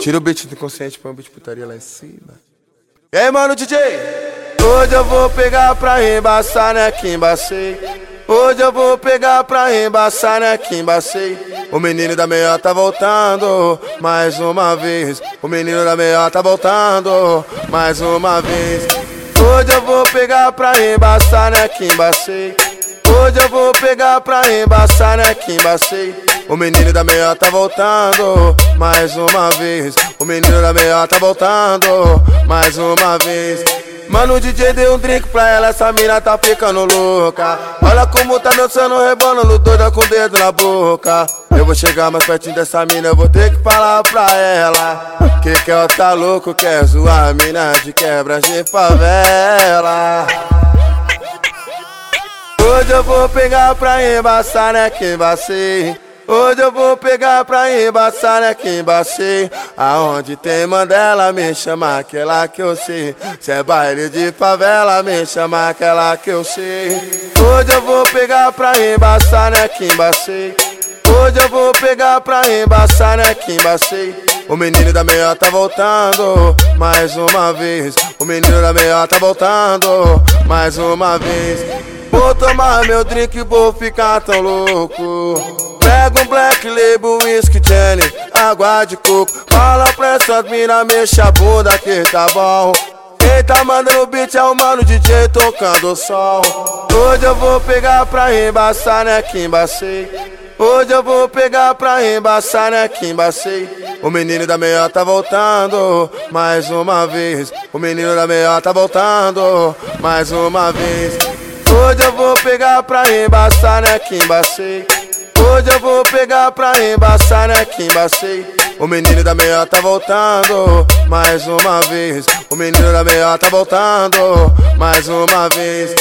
Tira o beat do consciente, põe o beat putaria lá em cima. E aí, mano, DJ? Hoje eu vou pegar pra embaçar, né? Que embacei. Hoje eu vou pegar pra embaçar, né? Que embacei. O menino da meia tá voltando mais uma vez. O menino da meia tá voltando mais uma vez. Hoje eu vou pegar pra embaçar, né? Que embacei. Hoje eu vou pegar pra embaçar, né? Que embacei. O menino da meia tá voltando mais uma vez. O menino da meia tá voltando mais uma vez. Mano, o DJ deu um drink pra ela, essa mina tá ficando louca. Olha como tá dançando, rebolando, doida com o dedo na boca. Eu vou chegar mais pertinho dessa mina, eu vou ter que falar pra ela. Que que ela tá louco, quer zoar mina de quebra de favela. Hoje eu vou pegar pra embaçar, né? Que embacei. Hoje eu vou pegar pra embaçar, né? Que embacei. Aonde tem Mandela, me chama aquela que eu sei. Se é baile de favela, me chama aquela que eu sei. Hoje eu vou pegar pra embaçar, né? Que embacei. Hoje eu vou pegar pra embaçar, né? Que embacei. O menino da meia tá voltando mais uma vez. O menino da meia tá voltando mais uma vez. Vou tomar meu drink, vou ficar tão louco. Pega um black label, whisky, Jenny, água de coco. Fala pra essas mina, mexa a bunda que tá bom. Quem tá mandando beat é o mano DJ tocando o som. Hoje eu vou pegar pra embaçar, né? Que embacei. Hoje eu vou pegar pra embaçar, né? Que embacei. O menino da meia tá voltando mais uma vez. O menino da meia tá voltando mais uma vez. Hoje eu vou pegar pra embaçar, né? Que embacei. Hoje eu vou pegar pra embaçar, né? Que embacei. O menino da meia tá voltando mais uma vez. O menino da meia tá voltando mais uma vez.